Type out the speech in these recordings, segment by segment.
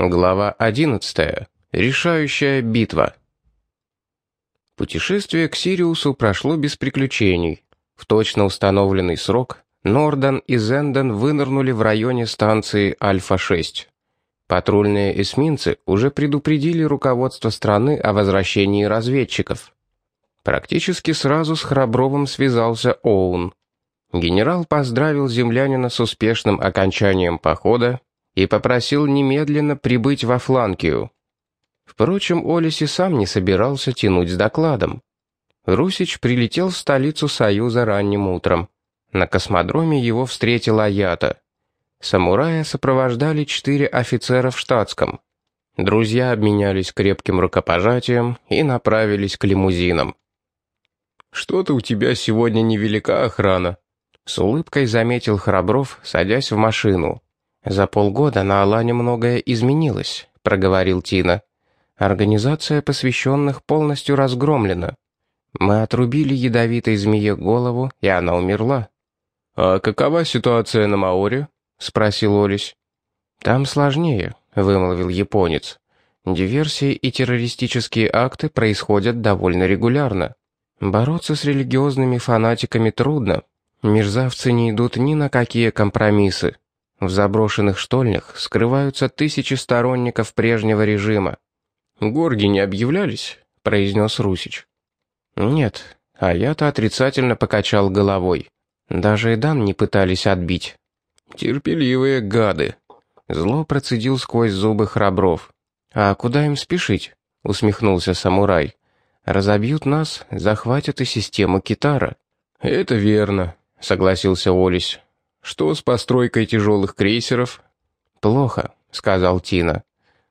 Глава 11. Решающая битва. Путешествие к Сириусу прошло без приключений. В точно установленный срок Нордан и Зенден вынырнули в районе станции Альфа-6. Патрульные эсминцы уже предупредили руководство страны о возвращении разведчиков. Практически сразу с Храбровым связался Оун. Генерал поздравил землянина с успешным окончанием похода и попросил немедленно прибыть во Фланкию. Впрочем, Олесь и сам не собирался тянуть с докладом. Русич прилетел в столицу Союза ранним утром. На космодроме его встретила Аята. Самурая сопровождали четыре офицера в штатском. Друзья обменялись крепким рукопожатием и направились к лимузинам. «Что-то у тебя сегодня невелика охрана», — с улыбкой заметил Храбров, садясь в машину. «За полгода на Алане многое изменилось», — проговорил Тина. «Организация посвященных полностью разгромлена. Мы отрубили ядовитой змее голову, и она умерла». «А какова ситуация на Маоре?» — спросил Олесь. «Там сложнее», — вымолвил японец. «Диверсии и террористические акты происходят довольно регулярно. Бороться с религиозными фанатиками трудно. Мерзавцы не идут ни на какие компромиссы. В заброшенных штольнях скрываются тысячи сторонников прежнего режима. «Горги не объявлялись?» — произнес Русич. «Нет, а я-то отрицательно покачал головой. Даже Эдан не пытались отбить». «Терпеливые гады!» Зло процедил сквозь зубы Храбров. «А куда им спешить?» — усмехнулся самурай. «Разобьют нас, захватят и систему Китара». «Это верно», — согласился Олесь. Что с постройкой тяжелых крейсеров? Плохо, сказал Тина.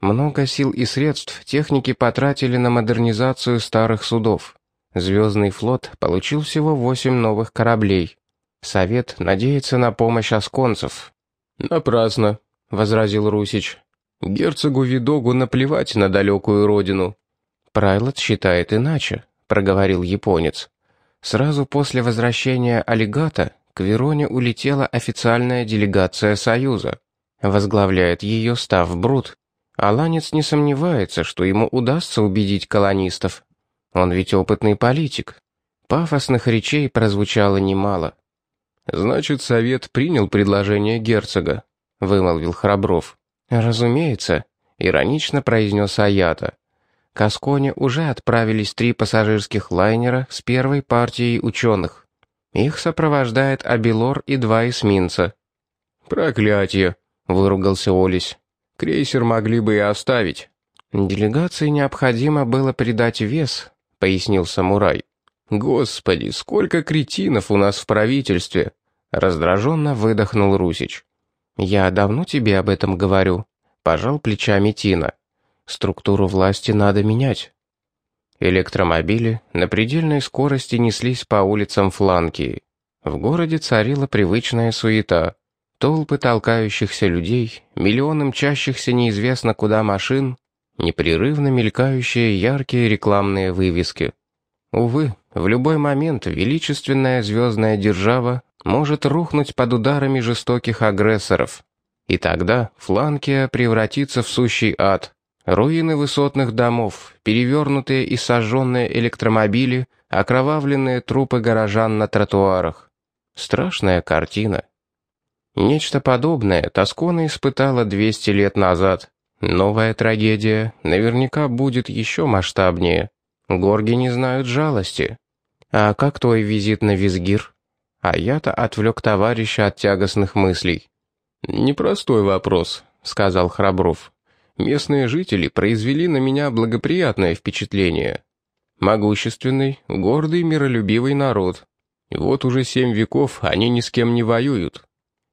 Много сил и средств техники потратили на модернизацию старых судов. Звездный флот получил всего восемь новых кораблей. Совет надеется на помощь осконцев. Напрасно, возразил Русич. Герцогу Видогу наплевать на далекую родину. Прайлот считает иначе, проговорил японец. Сразу после возвращения аллигата к Вероне улетела официальная делегация Союза. Возглавляет ее Став Брут. Аланец не сомневается, что ему удастся убедить колонистов. Он ведь опытный политик. Пафосных речей прозвучало немало. «Значит, Совет принял предложение герцога», — вымолвил Храбров. «Разумеется», — иронично произнес Аята. К Асконе уже отправились три пассажирских лайнера с первой партией ученых. Их сопровождает Абилор и два эсминца. «Проклятие!» — выругался Олесь. «Крейсер могли бы и оставить». «Делегации необходимо было придать вес», — пояснил самурай. «Господи, сколько кретинов у нас в правительстве!» — раздраженно выдохнул Русич. «Я давно тебе об этом говорю», — пожал плечами Тина. «Структуру власти надо менять. Электромобили на предельной скорости неслись по улицам Фланки. В городе царила привычная суета. Толпы толкающихся людей, миллионы мчащихся неизвестно куда машин, непрерывно мелькающие яркие рекламные вывески. Увы, в любой момент величественная звездная держава может рухнуть под ударами жестоких агрессоров. И тогда Фланкия превратится в сущий ад. Руины высотных домов, перевернутые и сожженные электромобили, окровавленные трупы горожан на тротуарах. Страшная картина. Нечто подобное Тоскона испытала 200 лет назад. Новая трагедия наверняка будет еще масштабнее. Горги не знают жалости. А как твой визит на Визгир? А я-то отвлек товарища от тягостных мыслей. «Непростой вопрос», — сказал Храбров. Местные жители произвели на меня благоприятное впечатление. Могущественный, гордый, миролюбивый народ. вот уже семь веков они ни с кем не воюют.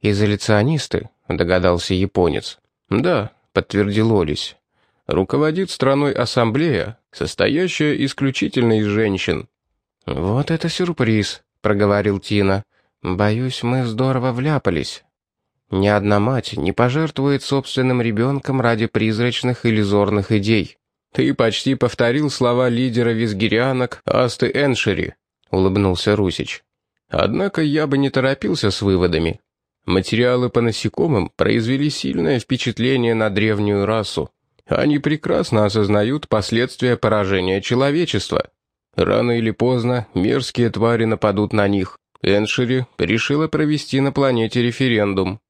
«Изоляционисты», — догадался японец. «Да», — подтвердил Олесь. «Руководит страной ассамблея, состоящая исключительно из женщин». «Вот это сюрприз», — проговорил Тина. «Боюсь, мы здорово вляпались». Ни одна мать не пожертвует собственным ребенком ради призрачных иллюзорных идей. «Ты почти повторил слова лидера визгирянок Асты Эншери», — улыбнулся Русич. «Однако я бы не торопился с выводами. Материалы по насекомым произвели сильное впечатление на древнюю расу. Они прекрасно осознают последствия поражения человечества. Рано или поздно мерзкие твари нападут на них. Эншери решила провести на планете референдум.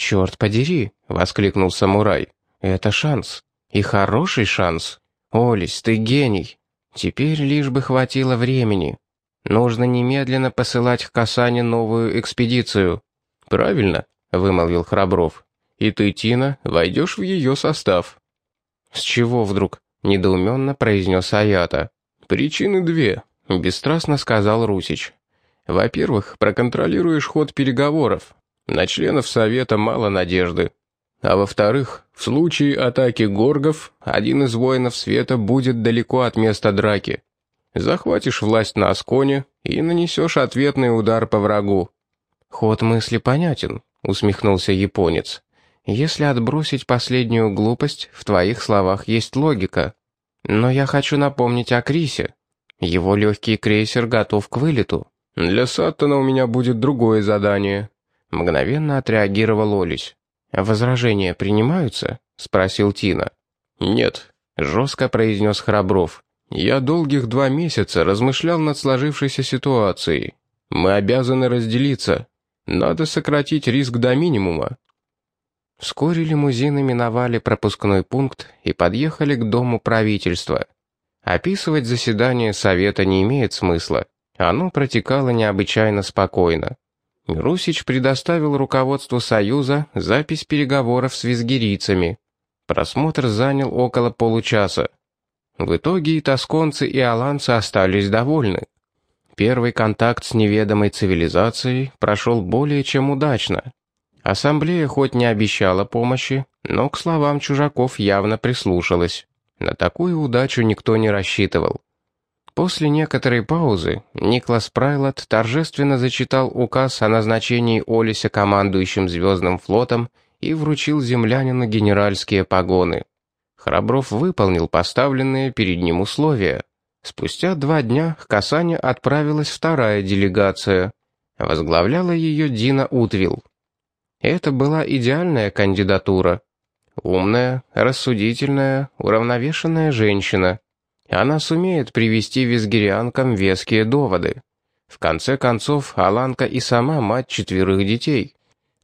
«Черт подери!» — воскликнул самурай. «Это шанс. И хороший шанс. Олесь, ты гений. Теперь лишь бы хватило времени. Нужно немедленно посылать к Касане новую экспедицию». «Правильно», — вымолвил Храбров. «И ты, Тина, войдешь в ее состав». «С чего вдруг?» — недоуменно произнес Аята. «Причины две», — бесстрастно сказал Русич. «Во-первых, проконтролируешь ход переговоров. На членов Совета мало надежды. А во-вторых, в случае атаки горгов, один из воинов света будет далеко от места драки. Захватишь власть на Асконе и нанесешь ответный удар по врагу». «Ход мысли понятен», — усмехнулся японец. «Если отбросить последнюю глупость, в твоих словах есть логика. Но я хочу напомнить о Крисе. Его легкий крейсер готов к вылету». «Для Саттона у меня будет другое задание», — мгновенно отреагировал Олесь. «Возражения принимаются?» — спросил Тина. «Нет», — жестко произнес Храбров. «Я долгих два месяца размышлял над сложившейся ситуацией. Мы обязаны разделиться. Надо сократить риск до минимума». Вскоре лимузины миновали пропускной пункт и подъехали к дому правительства. Описывать заседание совета не имеет смысла. Оно протекало необычайно спокойно. Русич предоставил руководству Союза запись переговоров с визгирийцами. Просмотр занял около получаса. В итоге и тосконцы, и аланцы остались довольны. Первый контакт с неведомой цивилизацией прошел более чем удачно. Ассамблея хоть не обещала помощи, но к словам чужаков явно прислушалась. На такую удачу никто не рассчитывал. После некоторой паузы Никлас Прайлот торжественно зачитал указ о назначении Олиса командующим Звездным флотом и вручил землянину генеральские погоны. Храбров выполнил поставленные перед ним условия. Спустя два дня к Касане отправилась вторая делегация. Возглавляла ее Дина Утвилл. Это была идеальная кандидатура. Умная, рассудительная, уравновешенная женщина — она сумеет привести визгирианкам веские доводы. В конце концов, Аланка и сама мать четверых детей.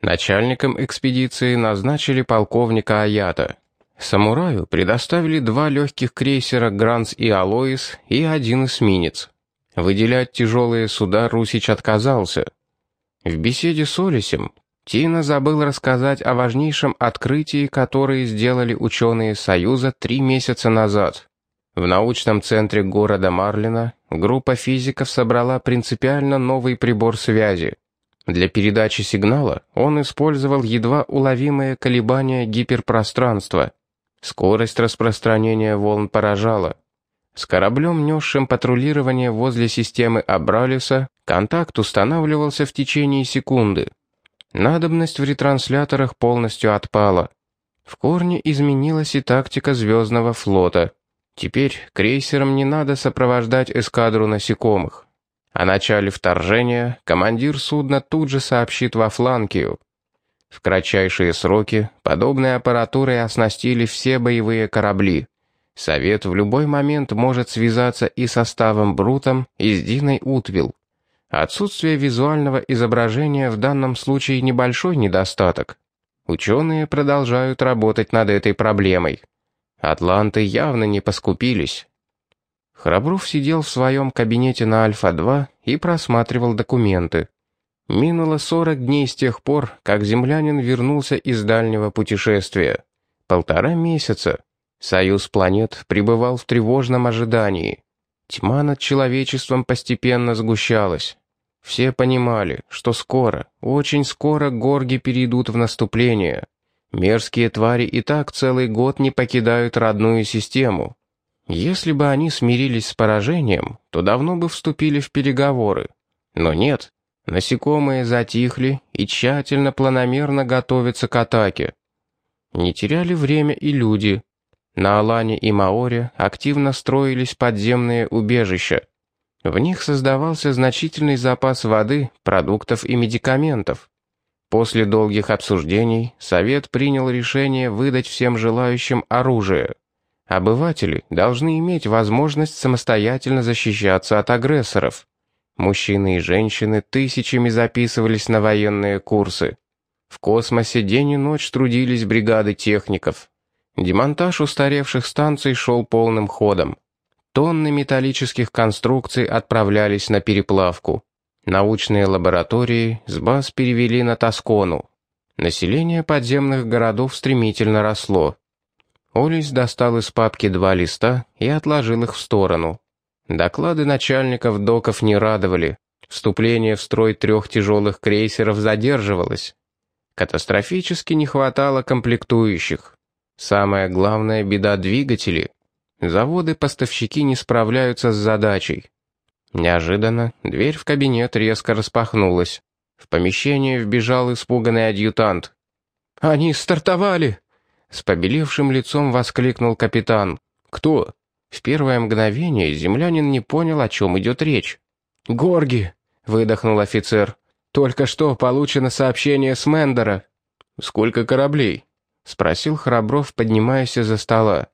Начальником экспедиции назначили полковника Аята. Самураю предоставили два легких крейсера «Гранс» и «Алоис» и один эсминец. Выделять тяжелые суда Русич отказался. В беседе с Олесем Тина забыл рассказать о важнейшем открытии, которое сделали ученые Союза три месяца назад. В научном центре города Марлина группа физиков собрала принципиально новый прибор связи. Для передачи сигнала он использовал едва уловимые колебания гиперпространства. Скорость распространения волн поражала. С кораблем, несшим патрулирование возле системы Абралиса, контакт устанавливался в течение секунды. Надобность в ретрансляторах полностью отпала. В корне изменилась и тактика Звездного флота. Теперь крейсерам не надо сопровождать эскадру насекомых. О начале вторжения командир судна тут же сообщит во Фланкию. В кратчайшие сроки подобной аппаратурой оснастили все боевые корабли. Совет в любой момент может связаться и со Ставом Брутом, и с Диной Утвилл. Отсутствие визуального изображения в данном случае небольшой недостаток. Ученые продолжают работать над этой проблемой. Атланты явно не поскупились. Храбров сидел в своем кабинете на Альфа-2 и просматривал документы. Минуло 40 дней с тех пор, как землянин вернулся из дальнего путешествия. Полтора месяца. Союз планет пребывал в тревожном ожидании. Тьма над человечеством постепенно сгущалась. Все понимали, что скоро, очень скоро горги перейдут в наступление. Мерзкие твари и так целый год не покидают родную систему. Если бы они смирились с поражением, то давно бы вступили в переговоры. Но нет, насекомые затихли и тщательно планомерно готовятся к атаке. Не теряли время и люди. На Алане и Маоре активно строились подземные убежища. В них создавался значительный запас воды, продуктов и медикаментов. После долгих обсуждений Совет принял решение выдать всем желающим оружие. Обыватели должны иметь возможность самостоятельно защищаться от агрессоров. Мужчины и женщины тысячами записывались на военные курсы. В космосе день и ночь трудились бригады техников. Демонтаж устаревших станций шел полным ходом. Тонны металлических конструкций отправлялись на переплавку. Научные лаборатории с баз перевели на Тоскону. Население подземных городов стремительно росло. Олесь достал из папки два листа и отложил их в сторону. Доклады начальников доков не радовали. Вступление в строй трех тяжелых крейсеров задерживалось. Катастрофически не хватало комплектующих. Самая главная беда — двигатели. Заводы-поставщики не справляются с задачей. Неожиданно дверь в кабинет резко распахнулась. В помещение вбежал испуганный адъютант. «Они стартовали!» С побелевшим лицом воскликнул капитан. «Кто?» В первое мгновение землянин не понял, о чем идет речь. «Горги!» — выдохнул офицер. «Только что получено сообщение с Мендера». «Сколько кораблей?» — спросил Храбров, поднимаясь из-за стола.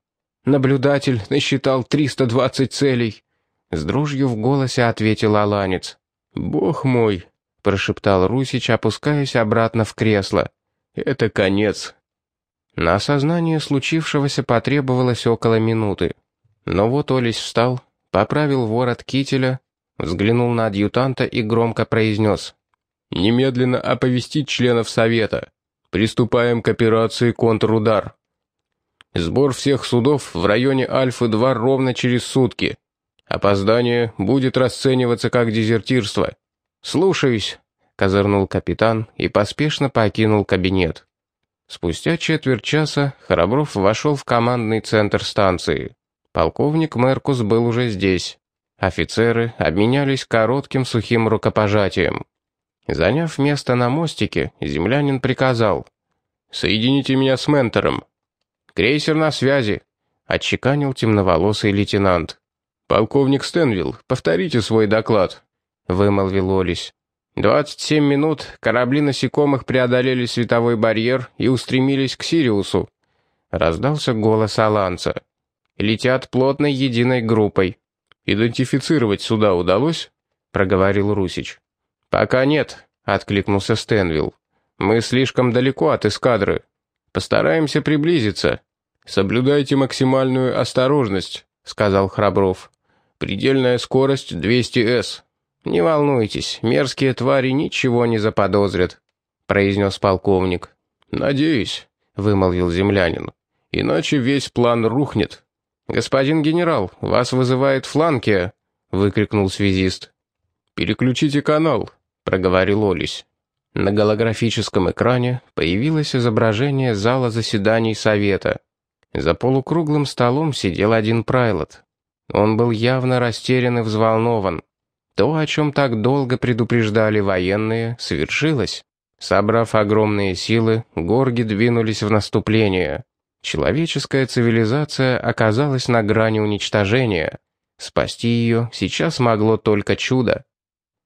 «Наблюдатель насчитал 320 целей», — с дрожью в голосе ответил Аланец. «Бог мой!» — прошептал Русич, опускаясь обратно в кресло. «Это конец». На осознание случившегося потребовалось около минуты. Но вот Олесь встал, поправил ворот кителя, взглянул на адъютанта и громко произнес. «Немедленно оповестить членов Совета. Приступаем к операции «Контрудар». Сбор всех судов в районе Альфы-2 ровно через сутки. Опоздание будет расцениваться как дезертирство. «Слушаюсь», — козырнул капитан и поспешно покинул кабинет. Спустя четверть часа Храбров вошел в командный центр станции. Полковник Меркус был уже здесь. Офицеры обменялись коротким сухим рукопожатием. Заняв место на мостике, землянин приказал. «Соедините меня с ментором». «Крейсер на связи», — отчеканил темноволосый лейтенант. «Полковник Стенвилл, повторите свой доклад», — вымолвил Олесь. «Двадцать семь минут корабли насекомых преодолели световой барьер и устремились к Сириусу», — раздался голос Аланца. Летят плотной единой группой. «Идентифицировать суда удалось?» — проговорил Русич. «Пока нет», — откликнулся Стэнвилл. «Мы слишком далеко от эскадры. Постараемся приблизиться». «Соблюдайте максимальную осторожность», — сказал Храбров. «Предельная скорость 200 С». «Не волнуйтесь, мерзкие твари ничего не заподозрят», — произнес полковник. «Надеюсь», — вымолвил землянин. «Иначе весь план рухнет». «Господин генерал, вас вызывает Фланкия!» — выкрикнул связист. «Переключите канал», — проговорил Олесь. На голографическом экране появилось изображение зала заседаний Совета. За полукруглым столом сидел один прайлот. Он был явно растерян и взволнован. То, о чем так долго предупреждали военные, свершилось. Собрав огромные силы, горги двинулись в наступление. Человеческая цивилизация оказалась на грани уничтожения. Спасти ее сейчас могло только чудо.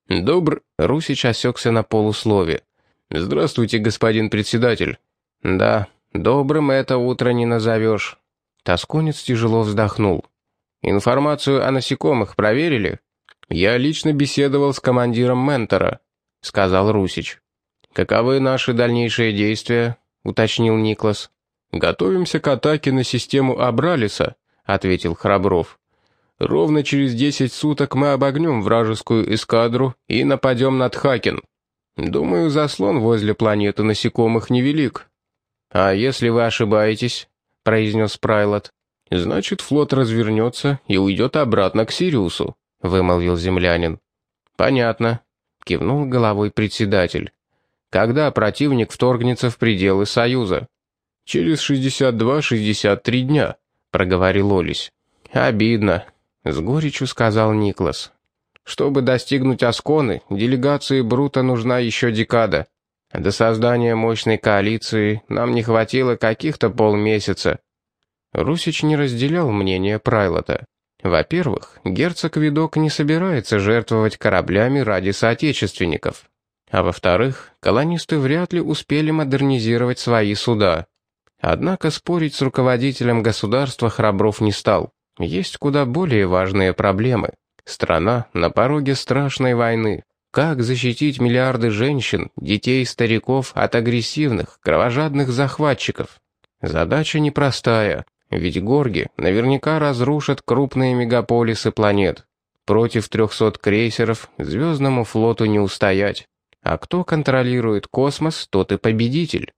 «Добр...» — Русич осекся на полуслове. «Здравствуйте, господин председатель». «Да, добрым это утро не назовешь». Тосконец тяжело вздохнул. «Информацию о насекомых проверили?» «Я лично беседовал с командиром Ментора», — сказал Русич. «Каковы наши дальнейшие действия?» — уточнил Никлас. «Готовимся к атаке на систему Абралиса», — ответил Храбров. «Ровно через десять суток мы обогнем вражескую эскадру и нападем над Хакен. Думаю, заслон возле планеты насекомых невелик». «А если вы ошибаетесь?» — произнес Прайлот. «Значит, флот развернется и уйдет обратно к Сириусу», — вымолвил землянин. «Понятно», — кивнул головой председатель. «Когда противник вторгнется в пределы Союза?» «Через 62-63 дня», — проговорил Олесь. «Обидно», — с горечью сказал Никлас. «Чтобы достигнуть Асконы, делегации Брута нужна еще декада. До создания мощной коалиции нам не хватило каких-то полмесяца». Русич не разделял мнение Прайлота. Во-первых, герцог Видок не собирается жертвовать кораблями ради соотечественников. А во-вторых, колонисты вряд ли успели модернизировать свои суда. Однако спорить с руководителем государства Храбров не стал. Есть куда более важные проблемы. Страна на пороге страшной войны. Как защитить миллиарды женщин, детей стариков от агрессивных, кровожадных захватчиков? Задача непростая, ведь горги наверняка разрушат крупные мегаполисы планет. Против 300 крейсеров звездному флоту не устоять. А кто контролирует космос, тот и победитель.